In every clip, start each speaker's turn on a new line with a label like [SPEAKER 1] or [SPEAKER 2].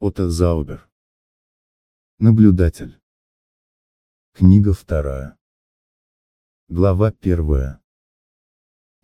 [SPEAKER 1] Отто Заубер. Наблюдатель. Книга вторая. Глава первая.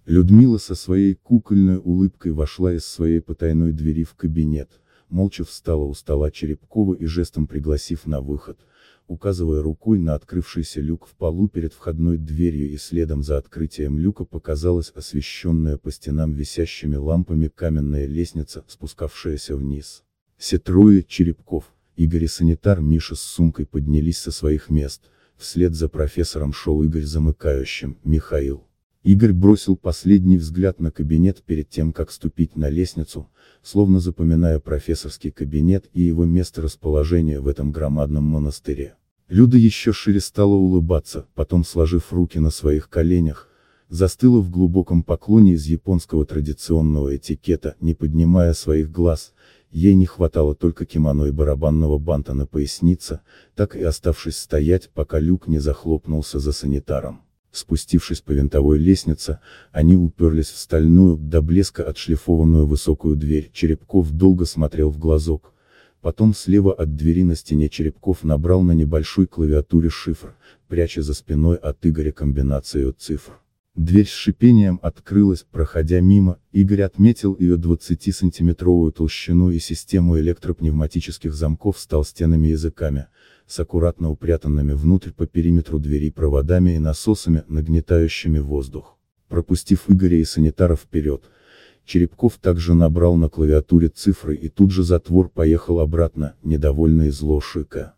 [SPEAKER 1] Людмила со своей кукольной улыбкой вошла из своей потайной двери в кабинет, молча встала у стола Черепкова и жестом пригласив на выход, указывая рукой на открывшийся люк в полу перед входной дверью и следом за открытием люка показалась освещенная по стенам висящими лампами каменная лестница, спускавшаяся вниз. Все трое Черепков, Игорь и санитар Миша с сумкой поднялись со своих мест, вслед за профессором шел Игорь замыкающим, Михаил. Игорь бросил последний взгляд на кабинет перед тем, как ступить на лестницу, словно запоминая профессорский кабинет и его место расположения в этом громадном монастыре. Люда еще шире стала улыбаться, потом сложив руки на своих коленях, застыла в глубоком поклоне из японского традиционного этикета, не поднимая своих глаз, Ей не хватало только кимоно и барабанного банта на пояснице, так и оставшись стоять, пока люк не захлопнулся за санитаром. Спустившись по винтовой лестнице, они уперлись в стальную, до блеска отшлифованную высокую дверь. Черепков долго смотрел в глазок. Потом слева от двери на стене Черепков набрал на небольшой клавиатуре шифр, пряча за спиной от Игоря комбинацию цифр. Дверь с шипением открылась, проходя мимо, Игорь отметил ее 20-сантиметровую толщину и систему электропневматических замков с толстенными языками, с аккуратно упрятанными внутрь по периметру двери проводами и насосами, нагнетающими воздух. Пропустив Игоря и санитара вперед, Черепков также набрал на клавиатуре цифры и тут же затвор поехал обратно, недовольный зло шика.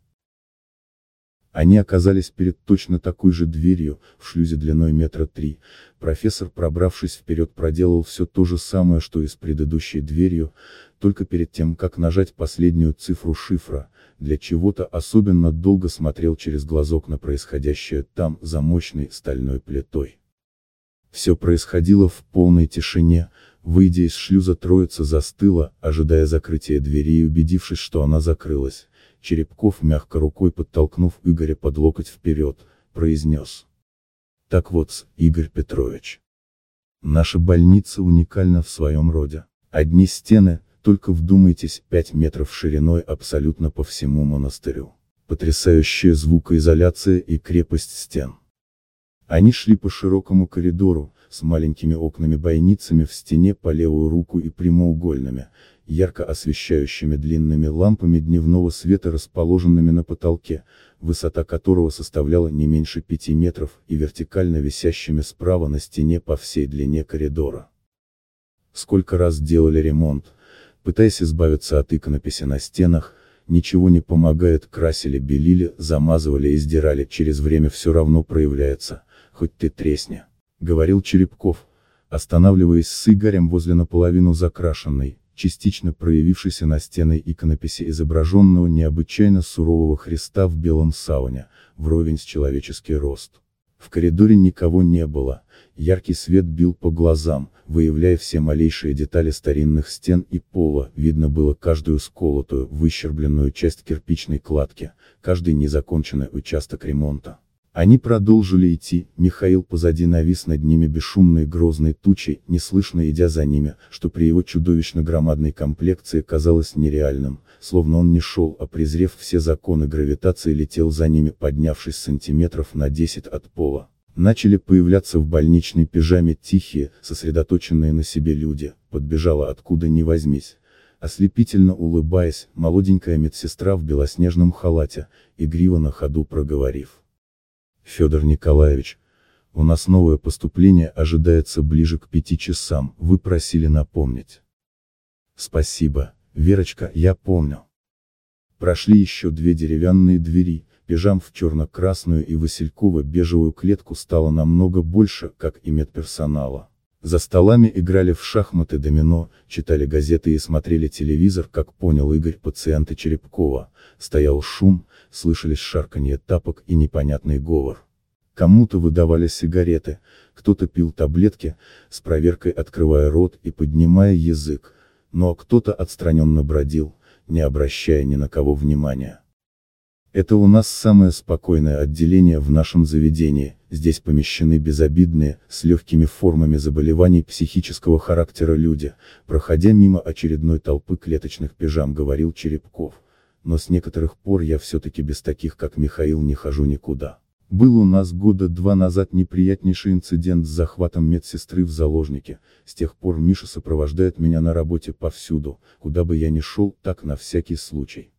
[SPEAKER 1] Они оказались перед точно такой же дверью, в шлюзе длиной метра три. Профессор, пробравшись вперед, проделал все то же самое, что и с предыдущей дверью, только перед тем, как нажать последнюю цифру шифра, для чего-то особенно долго смотрел через глазок на происходящее там, за мощной стальной плитой. Все происходило в полной тишине, выйдя из шлюза троица застыла, ожидая закрытия двери и убедившись, что она закрылась, Черепков мягко рукой подтолкнув Игоря под локоть вперед, произнес. Так вот, Игорь Петрович. Наша больница уникальна в своем роде. Одни стены, только вдумайтесь, 5 метров шириной абсолютно по всему монастырю. Потрясающая звукоизоляция и крепость стен. Они шли по широкому коридору, с маленькими окнами-бойницами в стене по левую руку и прямоугольными, ярко освещающими длинными лампами дневного света расположенными на потолке, высота которого составляла не меньше 5 метров, и вертикально висящими справа на стене по всей длине коридора. Сколько раз делали ремонт, пытаясь избавиться от иконописи на стенах, ничего не помогает, красили, белили, замазывали и сдирали, через время все равно проявляется, хоть ты тресни, говорил Черепков, останавливаясь с Игорем возле наполовину закрашенной, частично проявившейся на стеной иконописи изображенного необычайно сурового Христа в белом сауне, вровень с человеческий рост. В коридоре никого не было, яркий свет бил по глазам, выявляя все малейшие детали старинных стен и пола, видно было каждую сколотую, выщербленную часть кирпичной кладки, каждый незаконченный участок ремонта. Они продолжили идти, Михаил позади навис над ними бесшумной грозной тучей, неслышно идя за ними, что при его чудовищно громадной комплекции казалось нереальным, словно он не шел, а презрев все законы гравитации летел за ними, поднявшись сантиметров на 10 от пола. Начали появляться в больничной пижаме тихие, сосредоточенные на себе люди, подбежала откуда ни возьмись. Ослепительно улыбаясь, молоденькая медсестра в белоснежном халате, игриво на ходу проговорив. Федор Николаевич, у нас новое поступление ожидается ближе к пяти часам, вы просили напомнить. Спасибо, Верочка, я помню. Прошли еще две деревянные двери, пижам в черно-красную и васильково-бежевую клетку стало намного больше, как и медперсонала. За столами играли в шахматы домино, читали газеты и смотрели телевизор, как понял Игорь пациенты Черепкова, стоял шум, слышались шарканье тапок и непонятный говор. Кому-то выдавали сигареты, кто-то пил таблетки, с проверкой открывая рот и поднимая язык, но кто-то отстраненно бродил, не обращая ни на кого внимания. Это у нас самое спокойное отделение в нашем заведении, Здесь помещены безобидные, с легкими формами заболеваний психического характера люди, проходя мимо очередной толпы клеточных пижам, говорил Черепков. Но с некоторых пор я все-таки без таких, как Михаил, не хожу никуда. Был у нас года два назад неприятнейший инцидент с захватом медсестры в заложнике, с тех пор Миша сопровождает меня на работе повсюду, куда бы я ни шел, так на всякий случай.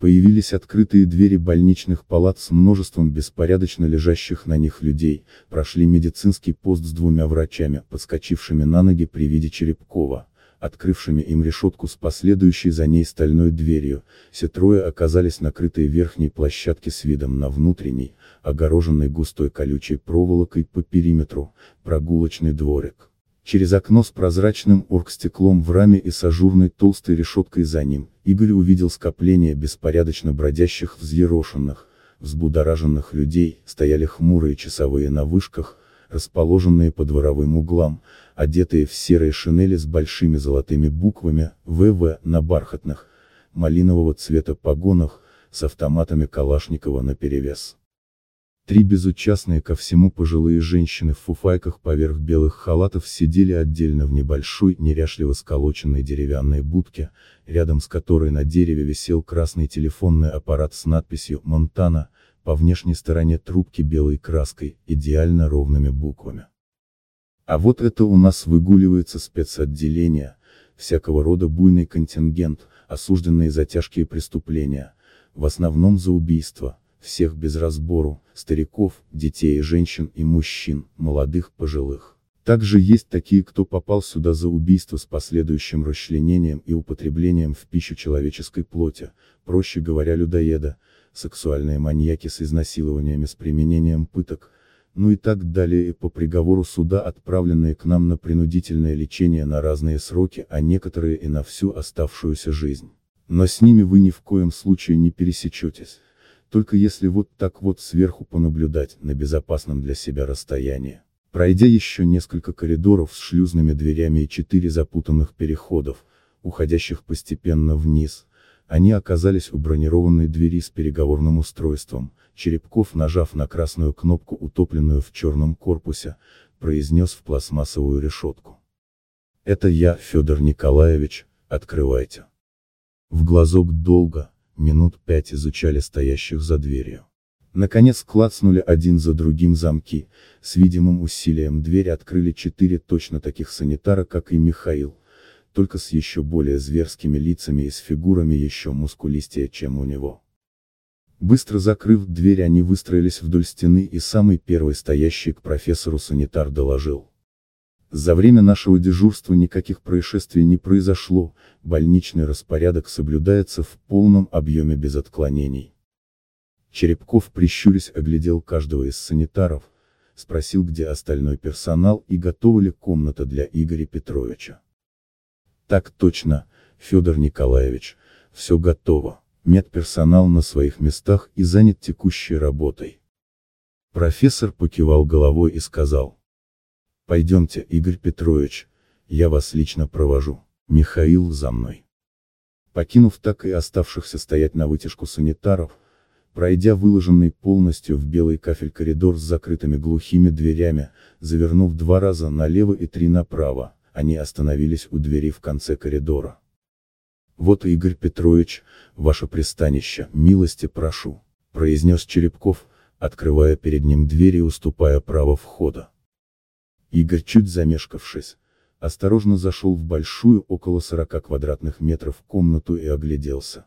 [SPEAKER 1] Появились открытые двери больничных палат с множеством беспорядочно лежащих на них людей, прошли медицинский пост с двумя врачами, подскочившими на ноги при виде Черепкова открывшими им решетку с последующей за ней стальной дверью, все трое оказались накрытые верхней площадке с видом на внутренний, огороженный густой колючей проволокой по периметру, прогулочный дворик. Через окно с прозрачным оргстеклом в раме и с ажурной толстой решеткой за ним, Игорь увидел скопление беспорядочно бродящих взъерошенных, взбудораженных людей, стояли хмурые часовые на вышках, расположенные по дворовым углам, одетые в серые шинели с большими золотыми буквами «ВВ» на бархатных, малинового цвета погонах, с автоматами Калашникова наперевес. Три безучастные ко всему пожилые женщины в фуфайках поверх белых халатов сидели отдельно в небольшой, неряшливо сколоченной деревянной будке, рядом с которой на дереве висел красный телефонный аппарат с надписью «Монтана», по внешней стороне трубки белой краской, идеально ровными буквами. А вот это у нас выгуливается спецотделение, всякого рода буйный контингент, осужденные за тяжкие преступления, в основном за убийство, всех без разбору, стариков, детей и женщин и мужчин, молодых, пожилых. Также есть такие, кто попал сюда за убийство с последующим расчленением и употреблением в пищу человеческой плоти, проще говоря людоеда, сексуальные маньяки с изнасилованиями с применением пыток, ну и так далее и по приговору суда отправленные к нам на принудительное лечение на разные сроки, а некоторые и на всю оставшуюся жизнь. Но с ними вы ни в коем случае не пересечетесь, только если вот так вот сверху понаблюдать, на безопасном для себя расстоянии. Пройдя еще несколько коридоров с шлюзными дверями и четыре запутанных переходов, уходящих постепенно вниз, они оказались у бронированной двери с переговорным устройством, Черепков, нажав на красную кнопку, утопленную в черном корпусе, произнес в пластмассовую решетку. «Это я, Федор Николаевич, открывайте». В глазок долго, минут пять изучали стоящих за дверью. Наконец клацнули один за другим замки, с видимым усилием дверь открыли четыре точно таких санитара, как и Михаил, только с еще более зверскими лицами и с фигурами еще мускулистее, чем у него. Быстро закрыв дверь они выстроились вдоль стены и самый первый стоящий к профессору санитар доложил. За время нашего дежурства никаких происшествий не произошло, больничный распорядок соблюдается в полном объеме без отклонений. Черепков прищурясь оглядел каждого из санитаров, спросил где остальной персонал и готова ли комната для Игоря Петровича. Так точно, Федор Николаевич, все готово, медперсонал на своих местах и занят текущей работой. Профессор покивал головой и сказал. Пойдемте, Игорь Петрович, я вас лично провожу, Михаил за мной. Покинув так и оставшихся стоять на вытяжку санитаров, пройдя выложенный полностью в белый кафель коридор с закрытыми глухими дверями, завернув два раза налево и три направо, они остановились у двери в конце коридора. «Вот, Игорь Петрович, ваше пристанище, милости прошу», произнес Черепков, открывая перед ним дверь и уступая право входа. Игорь, чуть замешкавшись, осторожно зашел в большую, около 40 квадратных метров комнату и огляделся.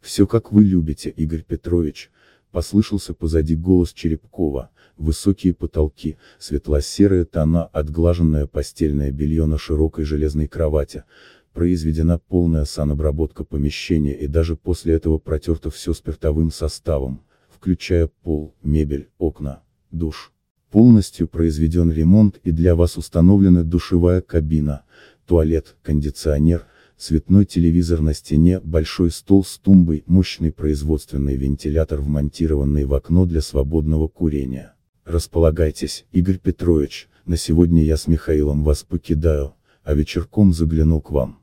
[SPEAKER 1] «Все как вы любите, Игорь Петрович», послышался позади голос Черепкова, высокие потолки, светло-серые тона, отглаженное постельное белье на широкой железной кровати, произведена полная санобработка помещения и даже после этого протерто все спиртовым составом, включая пол, мебель, окна, душ. Полностью произведен ремонт и для вас установлена душевая кабина, туалет, кондиционер, цветной телевизор на стене, большой стол с тумбой, мощный производственный вентилятор вмонтированный в окно для свободного курения. Располагайтесь, Игорь Петрович, на сегодня я с Михаилом вас покидаю, а вечерком загляну к вам.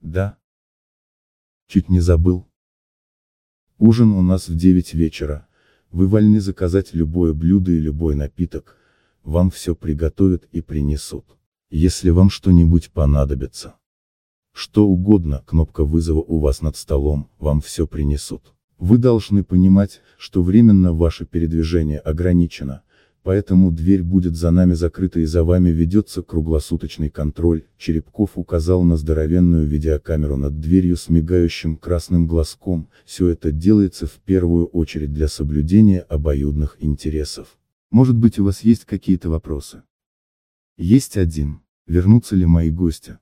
[SPEAKER 1] Да. Чуть не забыл. Ужин у нас в 9 вечера, Вы вольны заказать любое блюдо и любой напиток, вам все приготовят и принесут. Если вам что-нибудь понадобится. Что угодно, кнопка вызова у вас над столом, вам все принесут. Вы должны понимать, что временно ваше передвижение ограничено, поэтому дверь будет за нами закрыта и за вами ведется круглосуточный контроль, Черепков указал на здоровенную видеокамеру над дверью с мигающим красным глазком, все это делается в первую очередь для соблюдения обоюдных интересов. Может быть у вас есть какие-то вопросы? Есть один. Вернутся ли мои гости?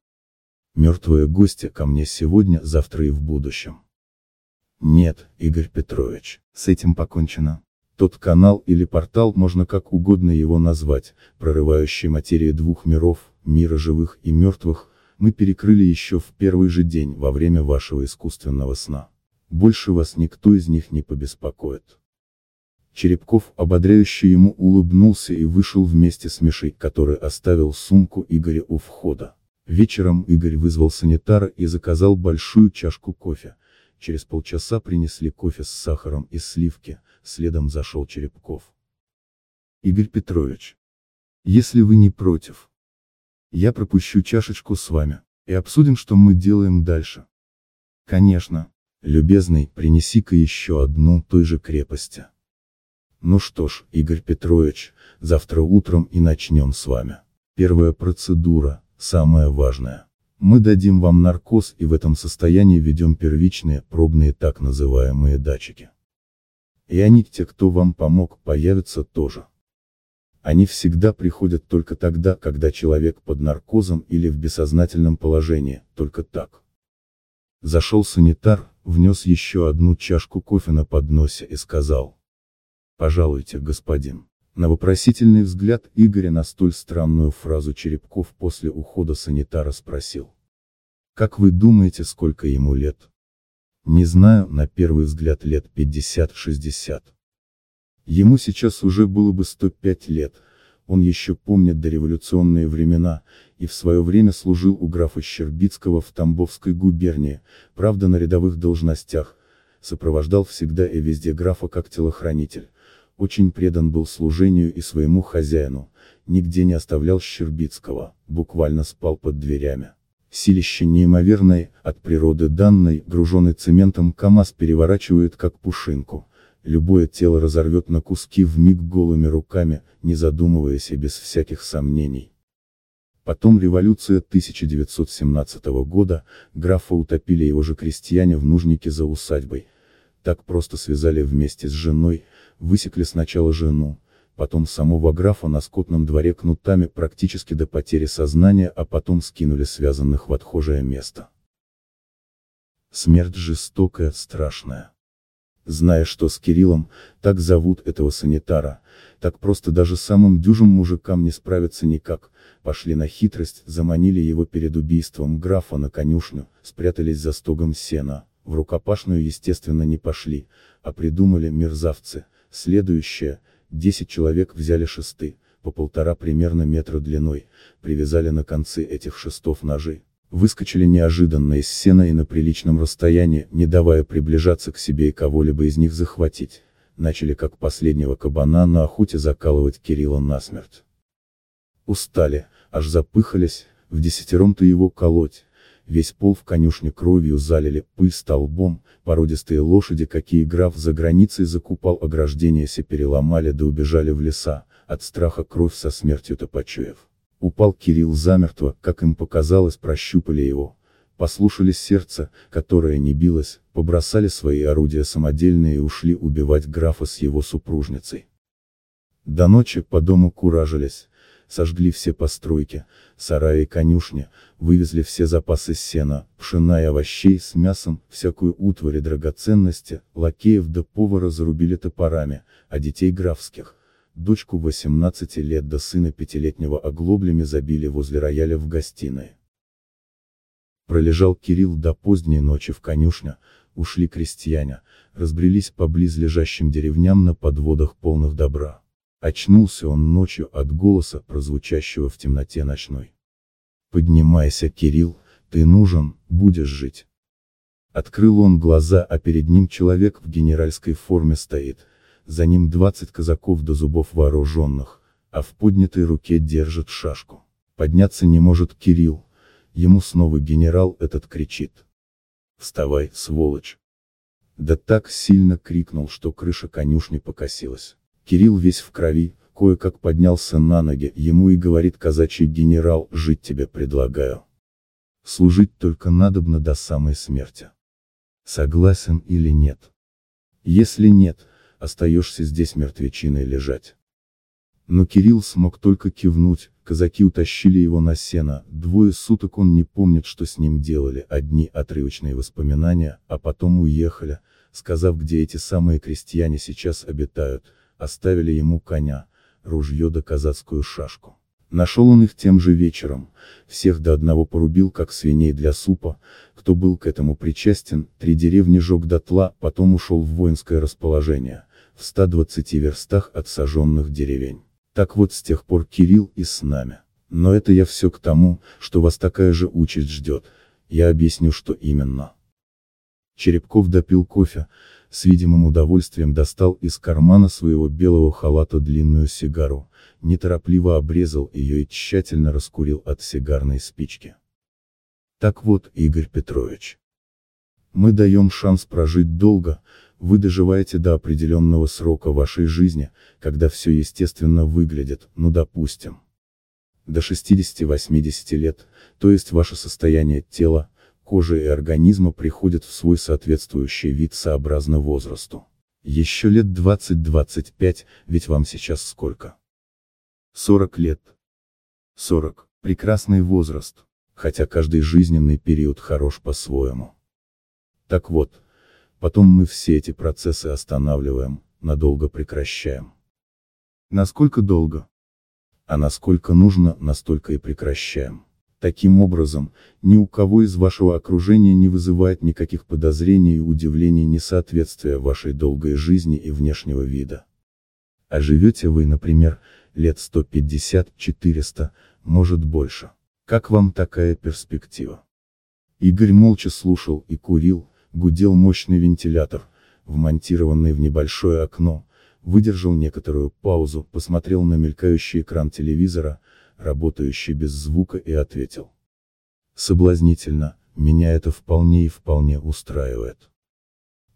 [SPEAKER 1] Мертвые гости ко мне сегодня, завтра и в будущем. Нет, Игорь Петрович, с этим покончено. Тот канал или портал можно как угодно его назвать, прорывающий материи двух миров, мира живых и мертвых, мы перекрыли еще в первый же день во время вашего искусственного сна. Больше вас никто из них не побеспокоит. Черепков ободряюще ему улыбнулся и вышел вместе с Мишей, который оставил сумку Игоря у входа. Вечером Игорь вызвал санитара и заказал большую чашку кофе, Через полчаса принесли кофе с сахаром и сливки, следом зашел Черепков. Игорь Петрович. Если вы не против. Я пропущу чашечку с вами, и обсудим, что мы делаем дальше. Конечно. Любезный, принеси-ка еще одну той же крепости. Ну что ж, Игорь Петрович, завтра утром и начнем с вами. Первая процедура, самая важная. Мы дадим вам наркоз и в этом состоянии ведем первичные, пробные так называемые датчики. И они, те, кто вам помог, появятся тоже. Они всегда приходят только тогда, когда человек под наркозом или в бессознательном положении, только так. Зашел санитар, внес еще одну чашку кофе на подносе и сказал. Пожалуйте, господин. На вопросительный взгляд Игоря на столь странную фразу Черепков после ухода санитара спросил. Как вы думаете, сколько ему лет? Не знаю, на первый взгляд лет 50-60. Ему сейчас уже было бы 105 лет, он еще помнит дореволюционные времена, и в свое время служил у графа Щербицкого в Тамбовской губернии, правда на рядовых должностях, сопровождал всегда и везде графа как телохранитель очень предан был служению и своему хозяину, нигде не оставлял Щербицкого, буквально спал под дверями. Силище неимоверное, от природы данной, груженный цементом КамАЗ переворачивает как пушинку. Любое тело разорвет на куски в миг голыми руками, не задумываясь и без всяких сомнений. Потом революция 1917 года, графа утопили его же крестьяне в нужнике за усадьбой. Так просто связали вместе с женой, Высекли сначала жену, потом самого графа на скотном дворе кнутами практически до потери сознания, а потом скинули связанных в отхожее место. Смерть жестокая, страшная. Зная, что с Кириллом, так зовут этого санитара, так просто даже самым дюжим мужикам не справиться никак, пошли на хитрость, заманили его перед убийством графа на конюшню, спрятались за стогом сена, в рукопашную естественно не пошли, а придумали мерзавцы, Следующее, 10 человек взяли шесты, по полтора примерно метра длиной, привязали на концы этих шестов ножи, выскочили неожиданно из сена и на приличном расстоянии, не давая приближаться к себе и кого-либо из них захватить, начали как последнего кабана на охоте закалывать Кирилла насмерть. Устали, аж запыхались, в десятером-то его колоть, весь пол в конюшне кровью залили, пыль столбом, породистые лошади, какие граф за границей закупал ограждения се переломали да убежали в леса, от страха кровь со смертью-то почуяв. Упал Кирилл замертво, как им показалось, прощупали его. Послушали сердце, которое не билось, побросали свои орудия самодельные и ушли убивать графа с его супружницей. До ночи по дому куражились, сожгли все постройки, сараи и конюшни, вывезли все запасы сена, пшена и овощей с мясом, всякую утварь и драгоценности, лакеев да повара зарубили топорами, а детей графских, дочку 18 лет до сына пятилетнего оглоблями забили возле рояля в гостиной. Пролежал Кирилл до поздней ночи в конюшне, ушли крестьяне, разбрелись по близлежащим деревням на подводах полных добра. Очнулся он ночью от голоса, прозвучащего в темноте ночной. «Поднимайся, Кирилл, ты нужен, будешь жить». Открыл он глаза, а перед ним человек в генеральской форме стоит, за ним 20 казаков до зубов вооруженных, а в поднятой руке держит шашку. Подняться не может Кирилл, ему снова генерал этот кричит. «Вставай, сволочь!» Да так сильно крикнул, что крыша конюшни покосилась. Кирилл весь в крови, кое-как поднялся на ноги, ему и говорит казачий генерал, жить тебе предлагаю. Служить только надобно до самой смерти. Согласен или нет? Если нет, остаешься здесь мертвечиной лежать. Но Кирилл смог только кивнуть, казаки утащили его на сено, двое суток он не помнит, что с ним делали, одни отрывочные воспоминания, а потом уехали, сказав, где эти самые крестьяне сейчас обитают, оставили ему коня, ружье да казацкую шашку. Нашел он их тем же вечером, всех до одного порубил как свиней для супа, кто был к этому причастен, три деревни жег дотла, потом ушел в воинское расположение, в 120 верстах от сожженных деревень. Так вот с тех пор Кирилл и с нами. Но это я все к тому, что вас такая же участь ждет, я объясню что именно. Черепков допил кофе, с видимым удовольствием достал из кармана своего белого халата длинную сигару, неторопливо обрезал ее и тщательно раскурил от сигарной спички. Так вот, Игорь Петрович. Мы даем шанс прожить долго, вы доживаете до определенного срока вашей жизни, когда все естественно выглядит, ну допустим. До 60-80 лет, то есть ваше состояние тела, кожи и организма приходят в свой соответствующий вид сообразно возрасту. Еще лет 20-25, ведь вам сейчас сколько? 40 лет. 40. Прекрасный возраст, хотя каждый жизненный период хорош по-своему. Так вот, потом мы все эти процессы останавливаем, надолго прекращаем. Насколько долго? А насколько нужно, настолько и прекращаем. Таким образом, ни у кого из вашего окружения не вызывает никаких подозрений и удивлений несоответствия вашей долгой жизни и внешнего вида. А живете вы, например, лет 150-400, может больше. Как вам такая перспектива? Игорь молча слушал и курил, гудел мощный вентилятор, вмонтированный в небольшое окно, выдержал некоторую паузу, посмотрел на мелькающий экран телевизора, работающий без звука и ответил. Соблазнительно, меня это вполне и вполне устраивает.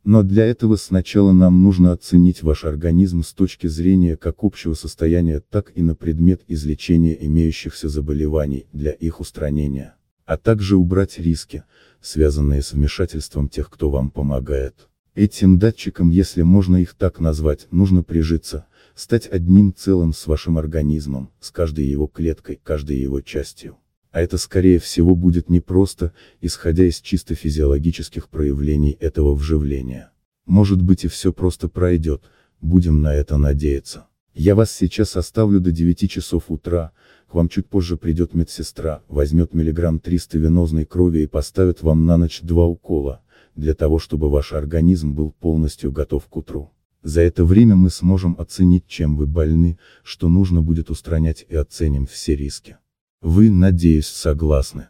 [SPEAKER 1] Но для этого сначала нам нужно оценить ваш организм с точки зрения как общего состояния, так и на предмет излечения имеющихся заболеваний, для их устранения. А также убрать риски, связанные с вмешательством тех, кто вам помогает. Этим датчикам, если можно их так назвать, нужно прижиться, стать одним целым с вашим организмом, с каждой его клеткой, каждой его частью. А это скорее всего будет непросто, исходя из чисто физиологических проявлений этого вживления. Может быть и все просто пройдет, будем на это надеяться. Я вас сейчас оставлю до 9 часов утра, к вам чуть позже придет медсестра, возьмет миллиграмм 300 венозной крови и поставит вам на ночь два укола, для того чтобы ваш организм был полностью готов к утру. За это время мы сможем оценить, чем вы больны, что нужно будет устранять и оценим все риски. Вы, надеюсь, согласны?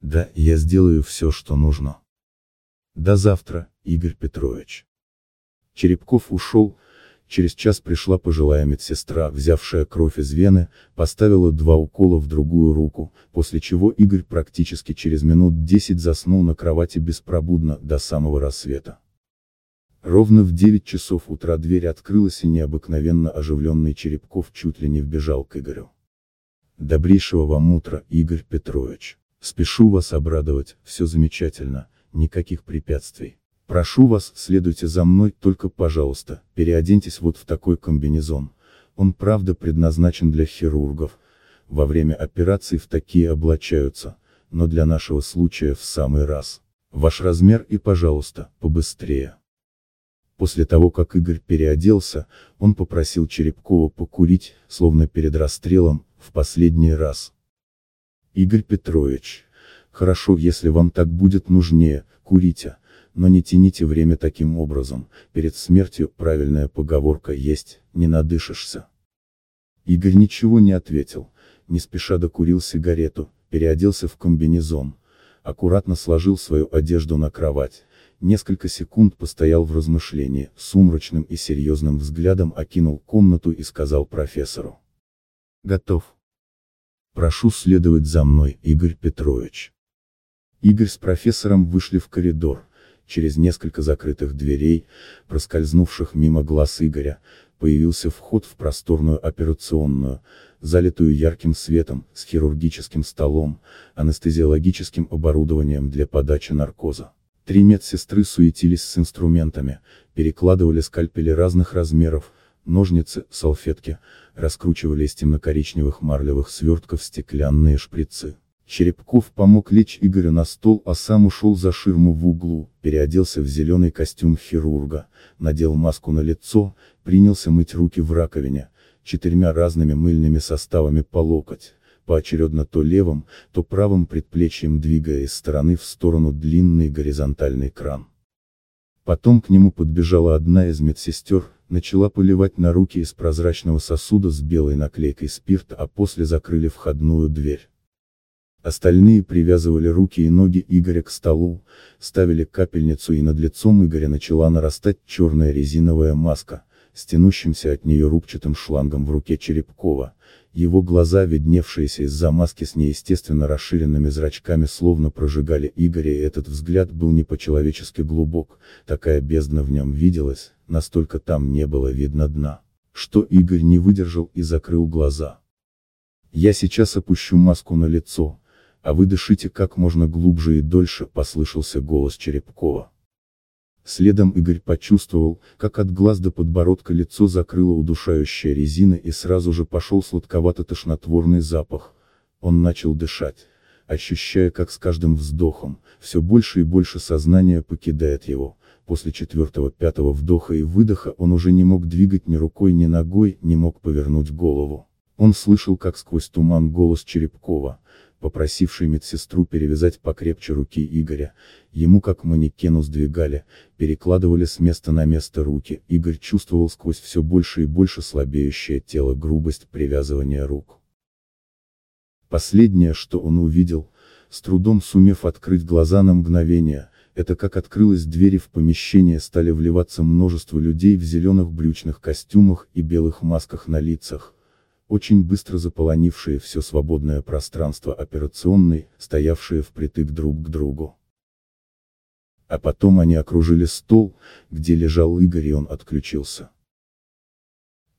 [SPEAKER 1] Да, я сделаю все, что нужно. До завтра, Игорь Петрович. Черепков ушел, Через час пришла пожилая медсестра, взявшая кровь из вены, поставила два укола в другую руку, после чего Игорь практически через минут 10 заснул на кровати беспробудно, до самого рассвета. Ровно в 9 часов утра дверь открылась и необыкновенно оживленный Черепков чуть ли не вбежал к Игорю. Добрейшего вам утра, Игорь Петрович. Спешу вас обрадовать, все замечательно, никаких препятствий. Прошу вас, следуйте за мной, только пожалуйста, переоденьтесь вот в такой комбинезон. Он правда предназначен для хирургов. Во время операций в такие облачаются, но для нашего случая в самый раз. Ваш размер и пожалуйста, побыстрее. После того как Игорь переоделся, он попросил Черепкова покурить, словно перед расстрелом, в последний раз. Игорь Петрович, хорошо если вам так будет нужнее, курите, но не тяните время таким образом, перед смертью правильная поговорка есть, не надышишься. Игорь ничего не ответил, не спеша докурил сигарету, переоделся в комбинезон, аккуратно сложил свою одежду на кровать, несколько секунд постоял в размышлении, сумрачным и серьезным взглядом окинул комнату и сказал профессору. Готов. Прошу следовать за мной, Игорь Петрович. Игорь с профессором вышли в коридор, через несколько закрытых дверей, проскользнувших мимо глаз Игоря, появился вход в просторную операционную, залитую ярким светом, с хирургическим столом, анестезиологическим оборудованием для подачи наркоза. Три медсестры суетились с инструментами, перекладывали скальпели разных размеров, ножницы, салфетки, раскручивали из темно-коричневых марлевых свертков стеклянные шприцы. Черепков помог лечь Игорю на стол, а сам ушел за ширму в углу, переоделся в зеленый костюм хирурга, надел маску на лицо, принялся мыть руки в раковине, четырьмя разными мыльными составами по локоть, поочередно то левым, то правым предплечьем двигая из стороны в сторону длинный горизонтальный кран. Потом к нему подбежала одна из медсестер, начала поливать на руки из прозрачного сосуда с белой наклейкой спирт, а после закрыли входную дверь. Остальные привязывали руки и ноги Игоря к столу, ставили капельницу и над лицом Игоря начала нарастать черная резиновая маска, с тянущимся от нее рубчатым шлангом в руке Черепкова, его глаза, видневшиеся из-за маски с неестественно расширенными зрачками, словно прожигали Игоря и этот взгляд был не по-человечески глубок, такая бездна в нем виделась, настолько там не было видно дна, что Игорь не выдержал и закрыл глаза. «Я сейчас опущу маску на лицо», а вы дышите как можно глубже и дольше, послышался голос Черепкова. Следом Игорь почувствовал, как от глаз до подбородка лицо закрыла удушающая резина и сразу же пошел сладковато-тошнотворный запах. Он начал дышать, ощущая как с каждым вздохом, все больше и больше сознания покидает его. После четвертого-пятого вдоха и выдоха он уже не мог двигать ни рукой ни ногой, не мог повернуть голову. Он слышал как сквозь туман голос Черепкова, попросивший медсестру перевязать покрепче руки Игоря, ему как манекену сдвигали, перекладывали с места на место руки, Игорь чувствовал сквозь все больше и больше слабеющее тело грубость привязывания рук. Последнее, что он увидел, с трудом сумев открыть глаза на мгновение, это как открылась дверь и в помещение стали вливаться множество людей в зеленых брючных костюмах и белых масках на лицах, очень быстро заполонившие все свободное пространство операционной, стоявшие впритык друг к другу. А потом они окружили стол, где лежал Игорь и он отключился.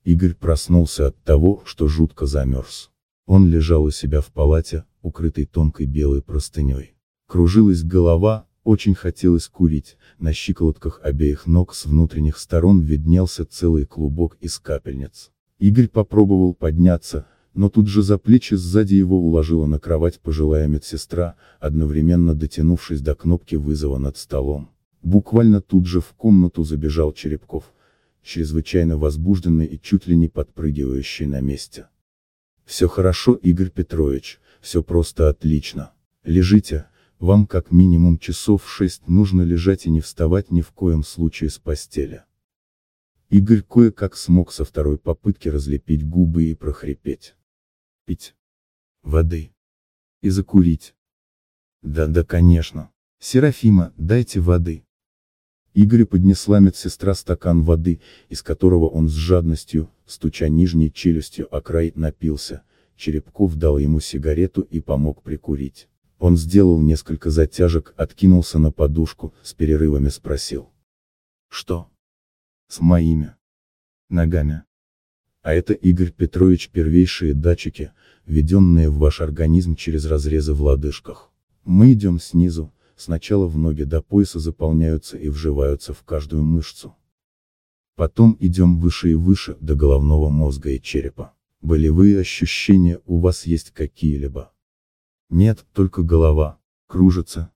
[SPEAKER 1] Игорь проснулся от того, что жутко замерз. Он лежал у себя в палате, укрытой тонкой белой простыней. Кружилась голова, очень хотелось курить, на щиколотках обеих ног с внутренних сторон виднелся целый клубок из капельниц. Игорь попробовал подняться, но тут же за плечи сзади его уложила на кровать пожилая медсестра, одновременно дотянувшись до кнопки вызова над столом. Буквально тут же в комнату забежал Черепков, чрезвычайно возбужденный и чуть ли не подпрыгивающий на месте. Все хорошо, Игорь Петрович, все просто отлично. Лежите, вам как минимум часов шесть нужно лежать и не вставать ни в коем случае с постели. Игорь кое-как смог со второй попытки разлепить губы и прохрипеть. Пить. Воды. И закурить. Да-да, конечно. Серафима, дайте воды. Игорю поднесла медсестра стакан воды, из которого он с жадностью, стуча нижней челюстью о край, напился. Черепков дал ему сигарету и помог прикурить. Он сделал несколько затяжек, откинулся на подушку, с перерывами спросил. Что? С моими ногами. А это Игорь Петрович первейшие датчики, введенные в ваш организм через разрезы в лодыжках. Мы идем снизу, сначала в ноги до пояса заполняются и вживаются в каждую мышцу. Потом идем выше и выше, до головного мозга и черепа. Болевые ощущения у вас есть какие-либо? Нет, только голова, кружится.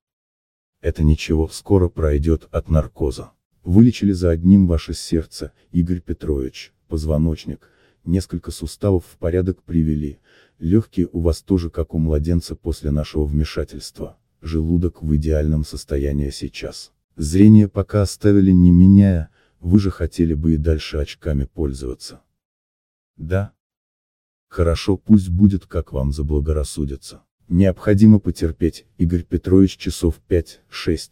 [SPEAKER 1] Это ничего, скоро пройдет от наркоза. Вылечили за одним ваше сердце, Игорь Петрович, позвоночник, несколько суставов в порядок привели, легкие у вас тоже как у младенца после нашего вмешательства, желудок в идеальном состоянии сейчас. Зрение пока оставили не меняя, вы же хотели бы и дальше очками пользоваться. Да? Хорошо, пусть будет как вам заблагорассудится. Необходимо потерпеть, Игорь Петрович часов 5-6,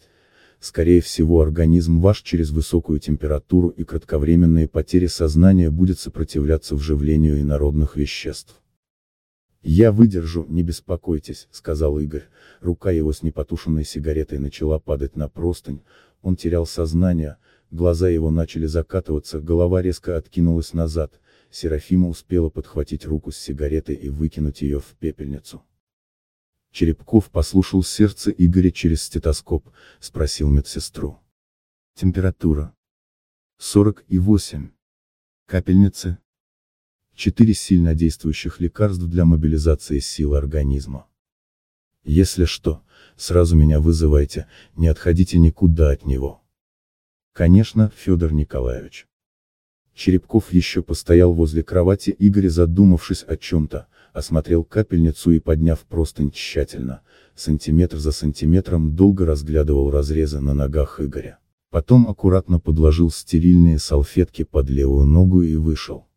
[SPEAKER 1] скорее всего организм ваш через высокую температуру и кратковременные потери сознания будет сопротивляться вживлению инородных веществ. «Я выдержу, не беспокойтесь», — сказал Игорь. Рука его с непотушенной сигаретой начала падать на простынь, он терял сознание, глаза его начали закатываться, голова резко откинулась назад, Серафима успела подхватить руку с сигаретой и выкинуть ее в пепельницу. Черепков послушал сердце Игоря через стетоскоп, спросил медсестру. Температура. 48. Капельницы. Четыре сильно действующих лекарств для мобилизации сил организма. Если что, сразу меня вызывайте, не отходите никуда от него. Конечно, Федор Николаевич. Черепков еще постоял возле кровати Игоря задумавшись о чем-то, осмотрел капельницу и подняв простынь тщательно, сантиметр за сантиметром долго разглядывал разрезы на ногах Игоря. Потом аккуратно подложил стерильные салфетки под левую ногу и вышел.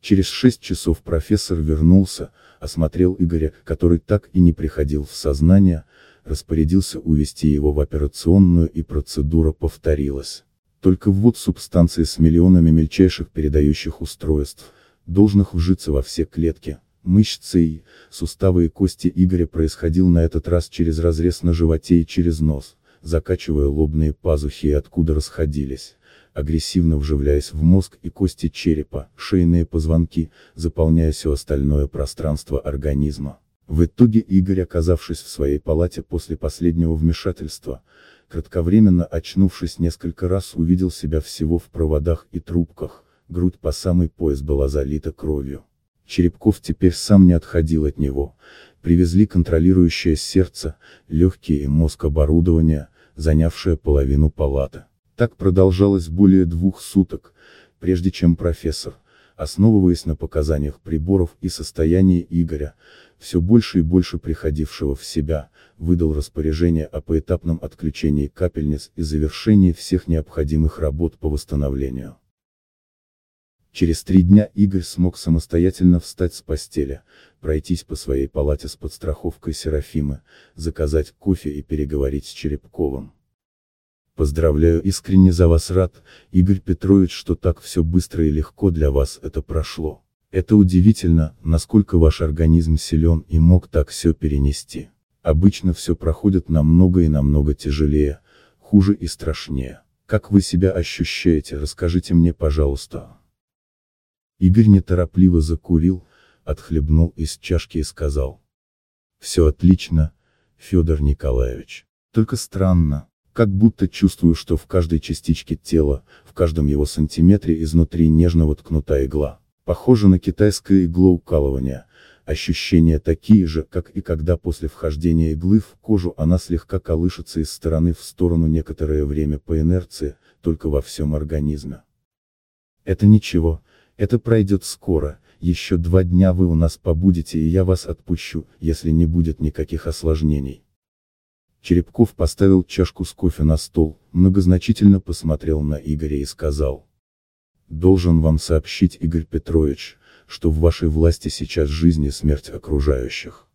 [SPEAKER 1] Через шесть часов профессор вернулся, осмотрел Игоря, который так и не приходил в сознание, распорядился увести его в операционную и процедура повторилась. Только ввод субстанции с миллионами мельчайших передающих устройств, должных вжиться во все клетки, мышцы и, суставы и кости Игоря происходил на этот раз через разрез на животе и через нос, закачивая лобные пазухи и откуда расходились, агрессивно вживляясь в мозг и кости черепа, шейные позвонки, заполняя все остальное пространство организма. В итоге Игорь, оказавшись в своей палате после последнего вмешательства, кратковременно очнувшись несколько раз увидел себя всего в проводах и трубках, грудь по самый пояс была залита кровью. Черепков теперь сам не отходил от него. Привезли контролирующее сердце, легкие и мозг оборудование, занявшее половину палаты. Так продолжалось более двух суток, прежде чем профессор, основываясь на показаниях приборов и состоянии Игоря, все больше и больше приходившего в себя, выдал распоряжение о поэтапном отключении капельниц и завершении всех необходимых работ по восстановлению. Через три дня Игорь смог самостоятельно встать с постели, пройтись по своей палате с подстраховкой Серафимы, заказать кофе и переговорить с Черепковым. Поздравляю искренне за вас рад, Игорь Петрович, что так все быстро и легко для вас это прошло. Это удивительно, насколько ваш организм силен и мог так все перенести. Обычно все проходит намного и намного тяжелее, хуже и страшнее. Как вы себя ощущаете, расскажите мне пожалуйста. Игорь неторопливо закурил, отхлебнул из чашки и сказал. Все отлично, Федор Николаевич. Только странно, как будто чувствую, что в каждой частичке тела, в каждом его сантиметре изнутри нежно воткнута игла. Похоже на китайское иглоукалывание. Ощущения такие же, как и когда после вхождения иглы в кожу она слегка колышется из стороны в сторону некоторое время по инерции, только во всем организме. Это ничего, это пройдет скоро, еще два дня вы у нас побудете и я вас отпущу, если не будет никаких осложнений. Черепков поставил чашку с кофе на стол, многозначительно посмотрел на Игоря и сказал. Должен вам сообщить, Игорь Петрович, что в вашей власти сейчас жизнь и смерть окружающих.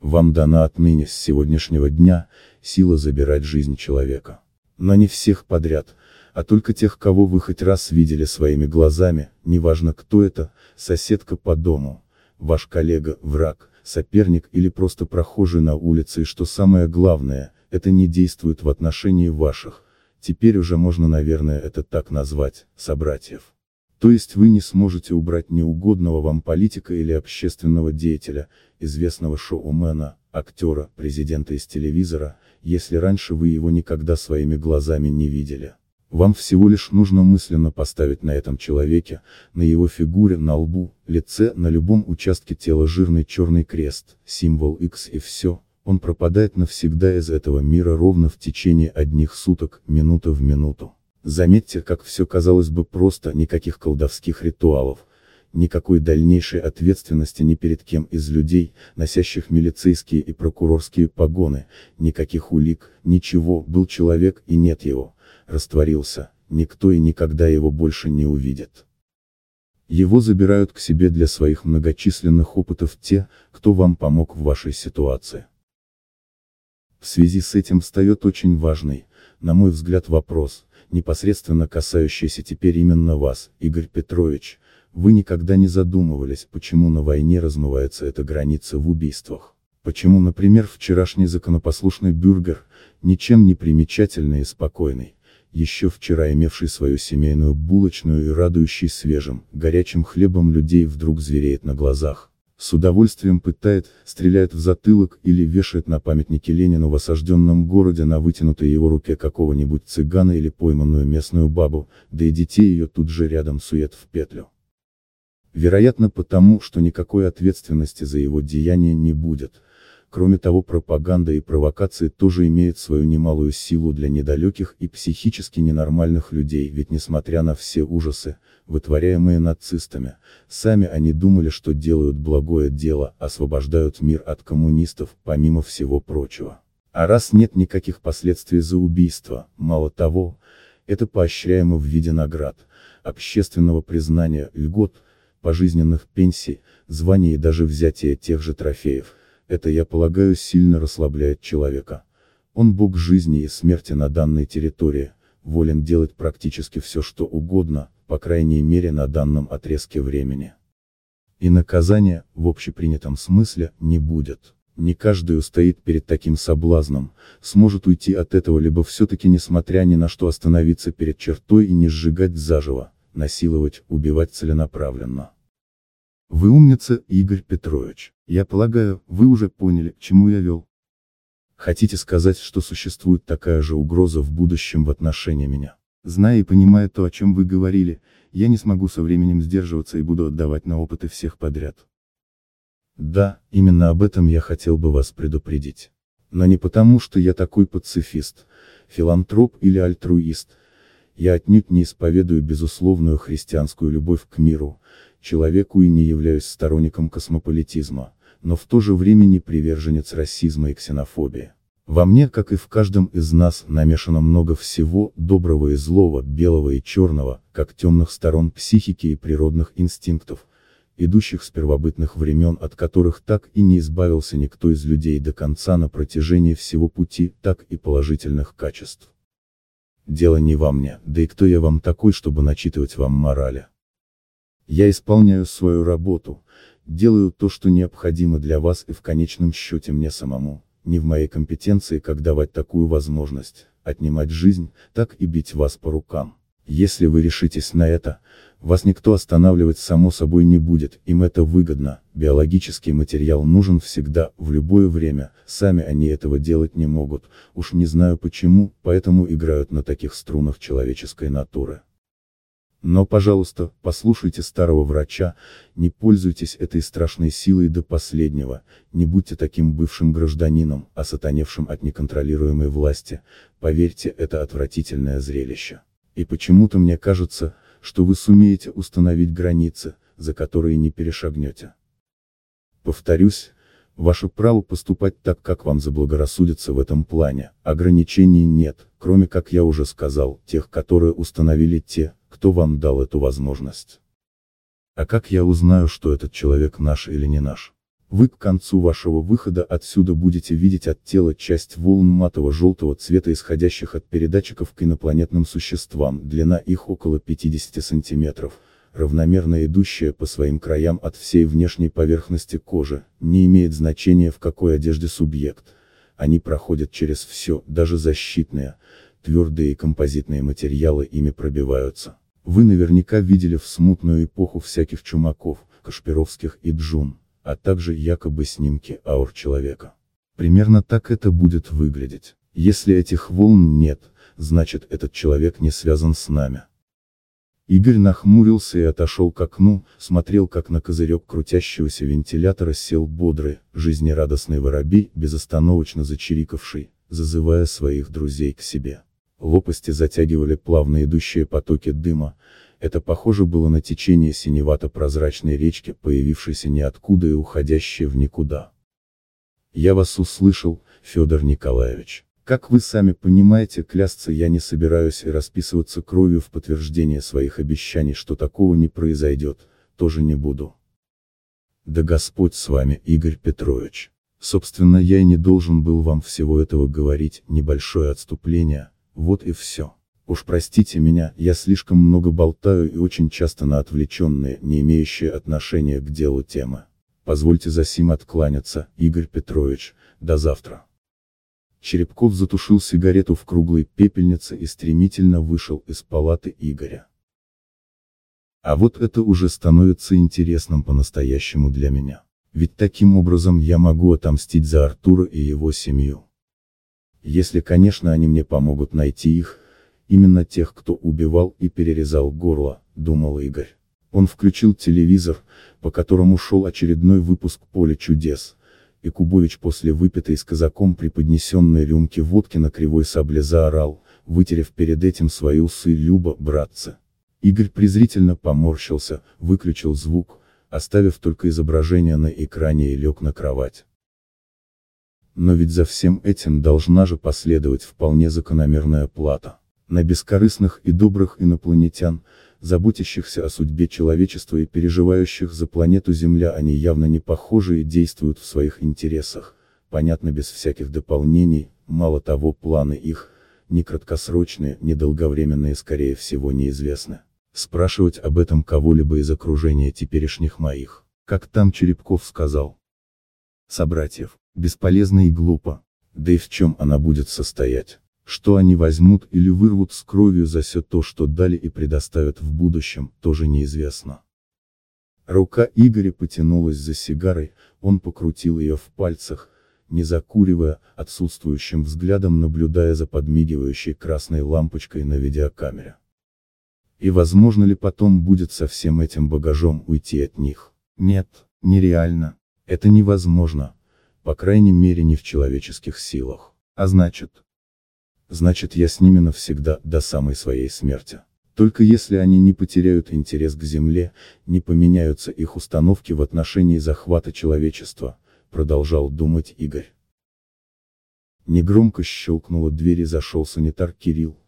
[SPEAKER 1] Вам дана отныне с сегодняшнего дня, сила забирать жизнь человека. Но не всех подряд, а только тех, кого вы хоть раз видели своими глазами, неважно кто это, соседка по дому, ваш коллега, враг, соперник или просто прохожий на улице и что самое главное, это не действует в отношении ваших, теперь уже можно наверное это так назвать, собратьев. То есть вы не сможете убрать неугодного вам политика или общественного деятеля, известного шоумена, актера, президента из телевизора, если раньше вы его никогда своими глазами не видели. Вам всего лишь нужно мысленно поставить на этом человеке, на его фигуре, на лбу, лице, на любом участке тела жирный черный крест, символ X и все, он пропадает навсегда из этого мира ровно в течение одних суток, минута в минуту. Заметьте, как все казалось бы просто, никаких колдовских ритуалов, никакой дальнейшей ответственности ни перед кем из людей, носящих милицейские и прокурорские погоны, никаких улик, ничего, был человек и нет его растворился, никто и никогда его больше не увидит. Его забирают к себе для своих многочисленных опытов те, кто вам помог в вашей ситуации. В связи с этим встает очень важный, на мой взгляд вопрос, непосредственно касающийся теперь именно вас, Игорь Петрович, вы никогда не задумывались, почему на войне размывается эта граница в убийствах? Почему, например, вчерашний законопослушный бюргер, ничем не примечательный и спокойный, еще вчера имевший свою семейную булочную и радующий свежим, горячим хлебом людей вдруг звереет на глазах, с удовольствием пытает, стреляет в затылок или вешает на памятнике Ленину в осажденном городе на вытянутой его руке какого-нибудь цыгана или пойманную местную бабу, да и детей ее тут же рядом сует в петлю. Вероятно потому, что никакой ответственности за его деяния не будет, Кроме того пропаганда и провокации тоже имеют свою немалую силу для недалеких и психически ненормальных людей, ведь несмотря на все ужасы, вытворяемые нацистами, сами они думали, что делают благое дело, освобождают мир от коммунистов, помимо всего прочего. А раз нет никаких последствий за убийство, мало того, это поощряемо в виде наград, общественного признания, льгот, пожизненных пенсий, званий и даже взятия тех же трофеев, это, я полагаю, сильно расслабляет человека. Он бог жизни и смерти на данной территории, волен делать практически все что угодно, по крайней мере на данном отрезке времени. И наказания, в общепринятом смысле, не будет. Не каждый устоит перед таким соблазном, сможет уйти от этого либо все-таки несмотря ни на что остановиться перед чертой и не сжигать заживо, насиловать, убивать целенаправленно. Вы умница, Игорь Петрович. Я полагаю, вы уже поняли, к чему я вел. Хотите сказать, что существует такая же угроза в будущем в отношении меня? Зная и понимая то, о чем вы говорили, я не смогу со временем сдерживаться и буду отдавать на опыты всех подряд. Да, именно об этом я хотел бы вас предупредить. Но не потому, что я такой пацифист, филантроп или альтруист. Я отнюдь не исповедую безусловную христианскую любовь к миру, человеку и не являюсь сторонником космополитизма, но в то же время не приверженец расизма и ксенофобии. Во мне, как и в каждом из нас, намешано много всего, доброго и злого, белого и черного, как темных сторон психики и природных инстинктов, идущих с первобытных времен, от которых так и не избавился никто из людей до конца на протяжении всего пути, так и положительных качеств. Дело не во мне, да и кто я вам такой, чтобы начитывать вам морали. Я исполняю свою работу, делаю то, что необходимо для вас и в конечном счете мне самому, не в моей компетенции как давать такую возможность, отнимать жизнь, так и бить вас по рукам. Если вы решитесь на это, вас никто останавливать само собой не будет, им это выгодно, биологический материал нужен всегда, в любое время, сами они этого делать не могут, уж не знаю почему, поэтому играют на таких струнах человеческой натуры. Но, пожалуйста, послушайте старого врача, не пользуйтесь этой страшной силой до последнего, не будьте таким бывшим гражданином, осатаневшим от неконтролируемой власти, поверьте, это отвратительное зрелище. И почему-то мне кажется, что вы сумеете установить границы, за которые не перешагнете. Повторюсь, ваше право поступать так, как вам заблагорассудится в этом плане, ограничений нет, кроме как я уже сказал, тех, которые установили те, кто вам дал эту возможность. А как я узнаю, что этот человек наш или не наш? Вы к концу вашего выхода отсюда будете видеть от тела часть волн матово-желтого цвета, исходящих от передатчиков к инопланетным существам, длина их около 50 сантиметров, равномерно идущая по своим краям от всей внешней поверхности кожи, не имеет значения в какой одежде субъект. Они проходят через все, даже защитные, твердые и композитные материалы ими пробиваются. Вы наверняка видели в смутную эпоху всяких чумаков, Кашпировских и Джун, а также якобы снимки аур человека. Примерно так это будет выглядеть. Если этих волн нет, значит этот человек не связан с нами. Игорь нахмурился и отошел к окну, смотрел как на козырек крутящегося вентилятора сел бодрый, жизнерадостный воробей, безостановочно зачирикавший, зазывая своих друзей к себе. Лопасти затягивали плавно идущие потоки дыма, это похоже было на течение синевато-прозрачной речки, появившейся ниоткуда и уходящей в никуда. Я вас услышал, Федор Николаевич. Как вы сами понимаете, клясться я не собираюсь и расписываться кровью в подтверждение своих обещаний, что такого не произойдет, тоже не буду. Да Господь с вами, Игорь Петрович. Собственно я и не должен был вам всего этого говорить, небольшое отступление, вот и все. Уж простите меня, я слишком много болтаю и очень часто на отвлеченные, не имеющие отношения к делу темы. Позвольте за сим откланяться, Игорь Петрович, до завтра. Черепков затушил сигарету в круглой пепельнице и стремительно вышел из палаты Игоря. А вот это уже становится интересным по-настоящему для меня. Ведь таким образом я могу отомстить за Артура и его семью. Если конечно они мне помогут найти их, именно тех кто убивал и перерезал горло, думал Игорь. Он включил телевизор, по которому шел очередной выпуск «Поле чудес», и Кубович после выпитой с казаком преподнесенной рюмки водки на кривой сабле заорал, вытерев перед этим свои усы Люба, братцы. Игорь презрительно поморщился, выключил звук, оставив только изображение на экране и лег на кровать. Но ведь за всем этим должна же последовать вполне закономерная плата. На бескорыстных и добрых инопланетян, заботящихся о судьбе человечества и переживающих за планету Земля они явно не похожи и действуют в своих интересах, понятно без всяких дополнений, мало того планы их, ни краткосрочные, ни долговременные скорее всего неизвестны. Спрашивать об этом кого-либо из окружения теперешних моих, как там Черепков сказал. Собратьев, бесполезно и глупо, да и в чем она будет состоять. Что они возьмут или вырвут с кровью за все то, что дали и предоставят в будущем, тоже неизвестно. Рука Игоря потянулась за сигарой, он покрутил ее в пальцах, не закуривая, отсутствующим взглядом наблюдая за подмигивающей красной лампочкой на видеокамере. И возможно ли потом будет со всем этим багажом уйти от них? Нет, нереально. Это невозможно. По крайней мере не в человеческих силах. А значит, значит я с ними навсегда, до самой своей смерти. Только если они не потеряют интерес к Земле, не поменяются их установки в отношении захвата человечества, продолжал думать Игорь. Негромко щелкнула дверь и зашел санитар Кирилл,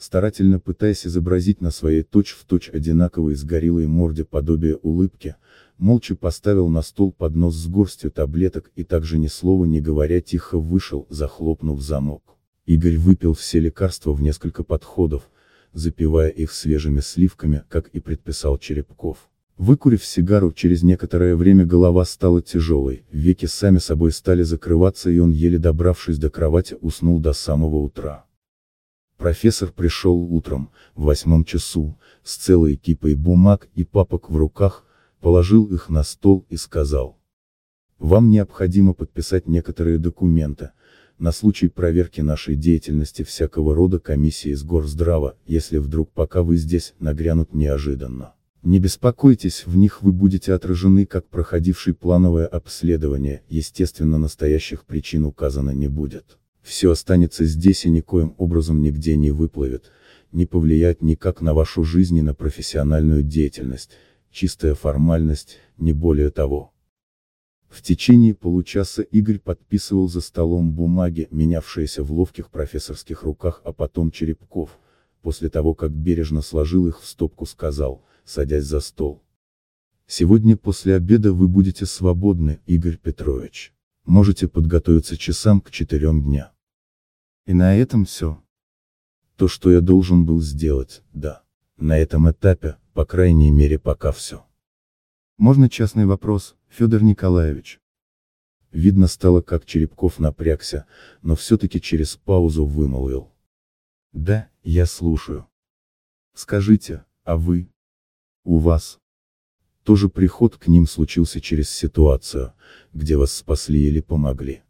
[SPEAKER 1] старательно пытаясь изобразить на своей точь-в-точь точь одинаковой сгорелой морде подобие улыбки, молча поставил на стол поднос с горстью таблеток и также ни слова не говоря тихо вышел, захлопнув замок. Игорь выпил все лекарства в несколько подходов, запивая их свежими сливками, как и предписал Черепков. Выкурив сигару, через некоторое время голова стала тяжелой, веки сами собой стали закрываться и он, еле добравшись до кровати, уснул до самого утра. Профессор пришел утром, в восьмом часу, с целой кипой бумаг и папок в руках, положил их на стол и сказал. Вам необходимо подписать некоторые документы, на случай проверки нашей деятельности всякого рода комиссии из Горздрава, если вдруг пока вы здесь, нагрянут неожиданно. Не беспокойтесь, в них вы будете отражены как проходивший плановое обследование, естественно настоящих причин указано не будет. Все останется здесь и никоим образом нигде не выплывет, не повлияет никак на вашу жизнь и на профессиональную деятельность, чистая формальность, не более того. В течение получаса Игорь подписывал за столом бумаги, менявшиеся в ловких профессорских руках, а потом Черепков, после того как бережно сложил их в стопку сказал, садясь за стол. Сегодня после обеда вы будете свободны, Игорь Петрович. Можете подготовиться часам к четырем дня. И на этом все. То, что я должен был сделать, да. На этом этапе, по крайней мере пока все. Можно частный вопрос, Федор Николаевич? Видно стало, как Черепков напрягся, но все-таки через паузу вымолвил. Да, я слушаю. Скажите, а вы? У вас? Тоже приход к ним случился через ситуацию, где вас спасли или помогли.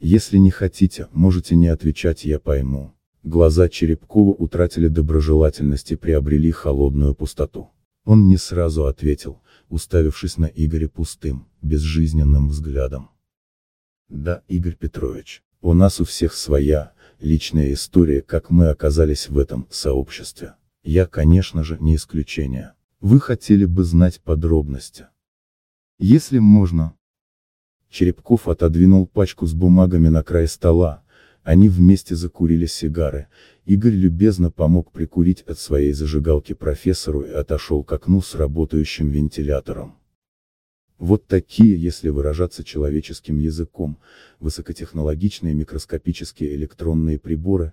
[SPEAKER 1] Если не хотите, можете не отвечать, я пойму. Глаза Черепкова утратили доброжелательность и приобрели холодную пустоту. Он не сразу ответил, уставившись на Игоря пустым, безжизненным взглядом. Да, Игорь Петрович, у нас у всех своя, личная история, как мы оказались в этом сообществе. Я, конечно же, не исключение. Вы хотели бы знать подробности. Если можно. Черепков отодвинул пачку с бумагами на край стола, они вместе закурили сигары, Игорь любезно помог прикурить от своей зажигалки профессору и отошел к окну с работающим вентилятором. Вот такие, если выражаться человеческим языком, высокотехнологичные микроскопические электронные приборы,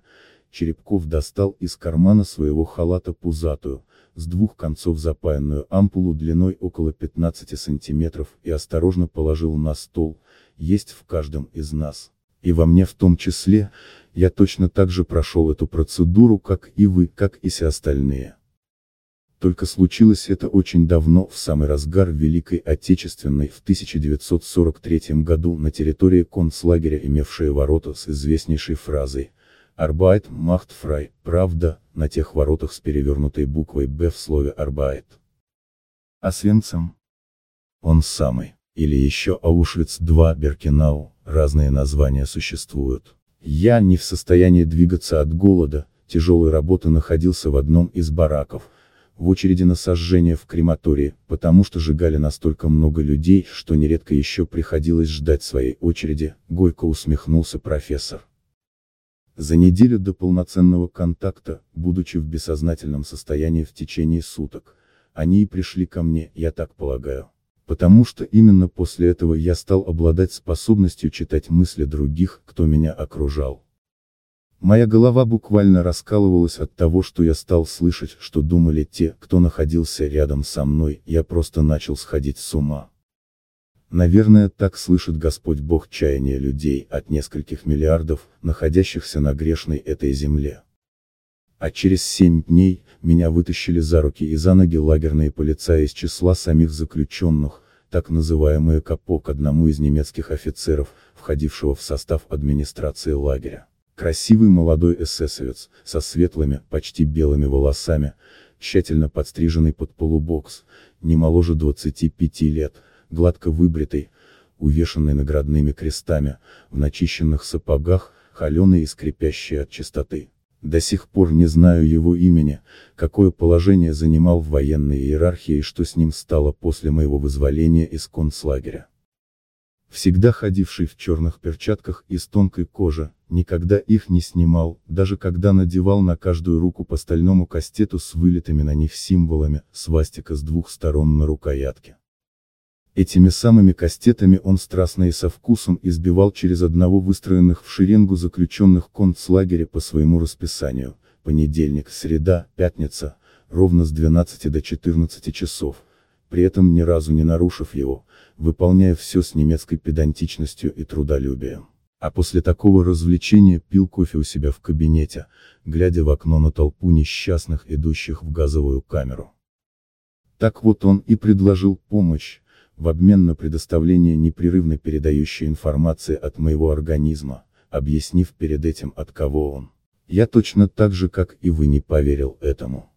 [SPEAKER 1] Черепков достал из кармана своего халата пузатую, с двух концов запаянную ампулу длиной около 15 сантиметров и осторожно положил на стол, есть в каждом из нас. И во мне в том числе, я точно так же прошел эту процедуру, как и вы, как и все остальные. Только случилось это очень давно, в самый разгар Великой Отечественной, в 1943 году на территории концлагеря, имевшие ворота с известнейшей фразой «Arbeit macht frei», правда, на тех воротах с перевернутой буквой «Б» в слове «Arbeit». А Свенцем? Он самый. Или еще Аушвиц-2 Беркинау, разные названия существуют. Я не в состоянии двигаться от голода, тяжелой работы находился в одном из бараков, в очереди на сожжение в крематории, потому что сжигали настолько много людей, что нередко еще приходилось ждать своей очереди, горько усмехнулся профессор. За неделю до полноценного контакта, будучи в бессознательном состоянии в течение суток, они и пришли ко мне, я так полагаю. Потому что именно после этого я стал обладать способностью читать мысли других, кто меня окружал. Моя голова буквально раскалывалась от того, что я стал слышать, что думали те, кто находился рядом со мной, я просто начал сходить с ума. Наверное, так слышит Господь Бог чаяния людей от нескольких миллиардов, находящихся на грешной этой земле. А через семь дней, меня вытащили за руки и за ноги лагерные полицаи из числа самих заключенных, так называемые КАПО к одному из немецких офицеров, входившего в состав администрации лагеря. Красивый молодой эсэсовец, со светлыми, почти белыми волосами, тщательно подстриженный под полубокс, не моложе 25 лет, гладко выбритый, увешанный наградными крестами, в начищенных сапогах, холеный и скрипящий от чистоты. До сих пор не знаю его имени, какое положение занимал в военной иерархии и что с ним стало после моего вызволения из концлагеря всегда ходивший в черных перчатках из тонкой кожи, никогда их не снимал, даже когда надевал на каждую руку по стальному кастету с вылитыми на них символами, свастика с двух сторон на рукоятке. Этими самыми кастетами он страстно и со вкусом избивал через одного выстроенных в шеренгу заключенных концлагеря по своему расписанию, понедельник, среда, пятница, ровно с 12 до 14 часов, при этом ни разу не нарушив его, выполняя все с немецкой педантичностью и трудолюбием. А после такого развлечения пил кофе у себя в кабинете, глядя в окно на толпу несчастных, идущих в газовую камеру. Так вот он и предложил помощь, в обмен на предоставление непрерывно передающей информации от моего организма, объяснив перед этим от кого он. Я точно так же, как и вы не поверил этому.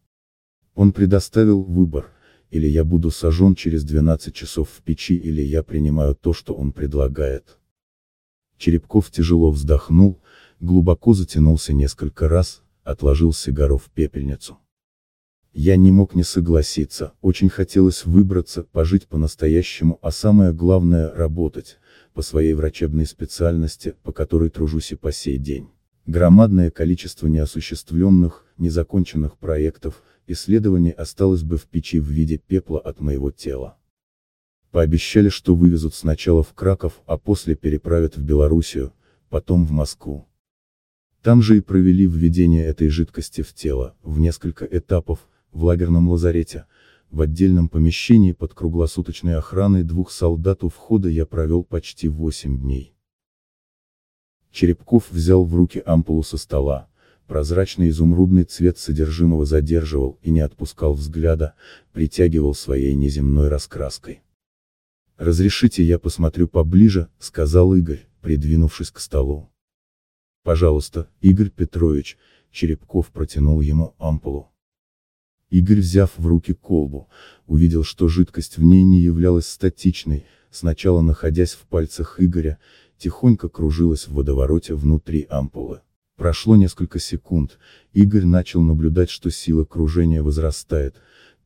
[SPEAKER 1] Он предоставил выбор, или я буду сожжен через 12 часов в печи или я принимаю то, что он предлагает. Черепков тяжело вздохнул, глубоко затянулся несколько раз, отложил сигару в пепельницу. Я не мог не согласиться, очень хотелось выбраться, пожить по-настоящему, а самое главное – работать, по своей врачебной специальности, по которой тружусь и по сей день. Громадное количество неосуществленных, незаконченных проектов, исследований осталось бы в печи в виде пепла от моего тела. Пообещали, что вывезут сначала в Краков, а после переправят в Белоруссию, потом в Москву. Там же и провели введение этой жидкости в тело, в несколько этапов, в лагерном лазарете, в отдельном помещении под круглосуточной охраной двух солдат у входа я провел почти 8 дней. Черепков взял в руки ампулу со стола, Прозрачный изумрудный цвет содержимого задерживал и не отпускал взгляда, притягивал своей неземной раскраской. «Разрешите я посмотрю поближе», — сказал Игорь, придвинувшись к столу. «Пожалуйста, Игорь Петрович», — Черепков протянул ему ампулу. Игорь, взяв в руки колбу, увидел, что жидкость в ней не являлась статичной, сначала находясь в пальцах Игоря, тихонько кружилась в водовороте внутри ампулы. Прошло несколько секунд, Игорь начал наблюдать, что сила кружения возрастает,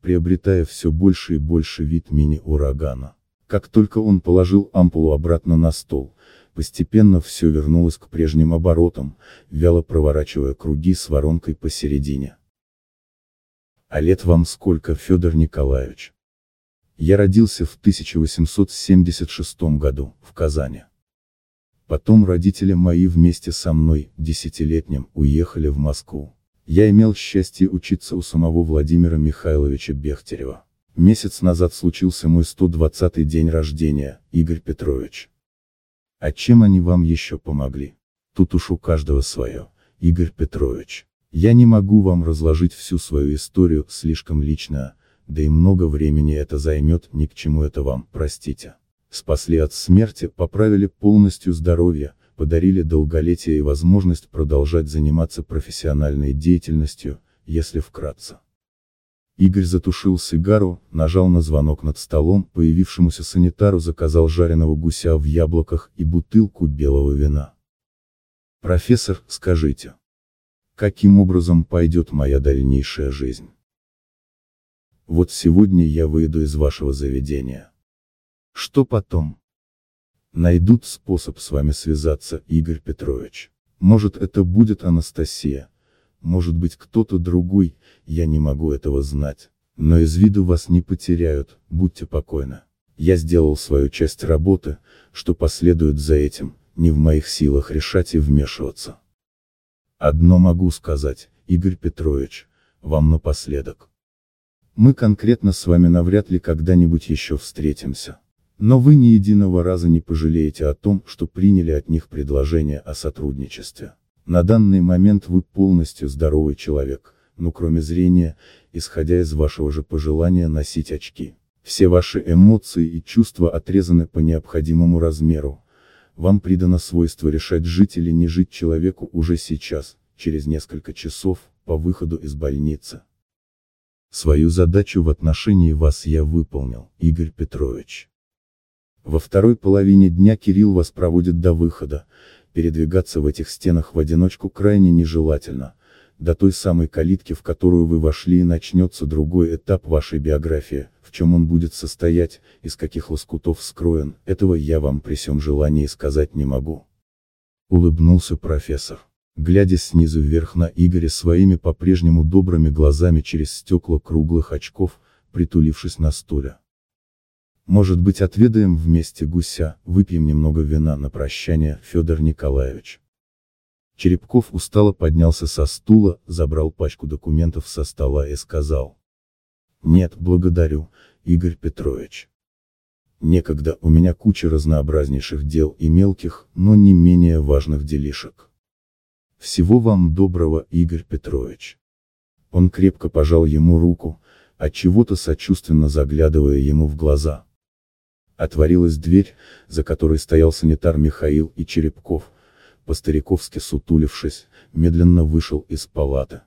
[SPEAKER 1] приобретая все больше и больше вид мини-урагана. Как только он положил ампулу обратно на стол, постепенно все вернулось к прежним оборотам, вяло проворачивая круги с воронкой посередине. А лет вам сколько, Федор Николаевич? Я родился в 1876 году, в Казани. Потом родители мои вместе со мной, десятилетним, уехали в Москву. Я имел счастье учиться у самого Владимира Михайловича Бехтерева. Месяц назад случился мой 120-й день рождения, Игорь Петрович. А чем они вам еще помогли? Тут уж у каждого свое, Игорь Петрович. Я не могу вам разложить всю свою историю, слишком лично, да и много времени это займет, ни к чему это вам, простите. Спасли от смерти, поправили полностью здоровье, подарили долголетие и возможность продолжать заниматься профессиональной деятельностью, если вкратце. Игорь затушил сигару, нажал на звонок над столом, появившемуся санитару заказал жареного гуся в яблоках и бутылку белого вина. Профессор, скажите. Каким образом пойдет моя дальнейшая жизнь? Вот сегодня я выйду из вашего заведения. Что потом? Найдут способ с вами связаться, Игорь Петрович. Может это будет Анастасия, может быть кто-то другой, я не могу этого знать. Но из виду вас не потеряют, будьте покойны. Я сделал свою часть работы, что последует за этим, не в моих силах решать и вмешиваться. Одно могу сказать, Игорь Петрович, вам напоследок. Мы конкретно с вами навряд ли когда-нибудь еще встретимся. Но вы ни единого раза не пожалеете о том, что приняли от них предложение о сотрудничестве. На данный момент вы полностью здоровый человек, ну кроме зрения, исходя из вашего же пожелания носить очки. Все ваши эмоции и чувства отрезаны по необходимому размеру. Вам придано свойство решать жить или не жить человеку уже сейчас, через несколько часов, по выходу из больницы. Свою задачу в отношении вас я выполнил, Игорь Петрович. Во второй половине дня Кирилл вас проводит до выхода, передвигаться в этих стенах в одиночку крайне нежелательно, до той самой калитки, в которую вы вошли и начнется другой этап вашей биографии, чем он будет состоять, из каких лоскутов скроен, этого я вам при всем желании сказать не могу. Улыбнулся профессор, глядя снизу вверх на Игоря своими по-прежнему добрыми глазами через стекла круглых очков, притулившись на стуле. Может быть отведаем вместе гуся, выпьем немного вина на прощание, Федор Николаевич. Черепков устало поднялся со стула, забрал пачку документов со стола и сказал. Нет, благодарю, Игорь Петрович. Некогда у меня куча разнообразнейших дел и мелких, но не менее важных делишек. Всего вам доброго, Игорь Петрович. Он крепко пожал ему руку, от чего-то сочувственно заглядывая ему в глаза. Отворилась дверь, за которой стоял санитар Михаил и Черепков, по-стариковски сутулившись, медленно вышел из палаты.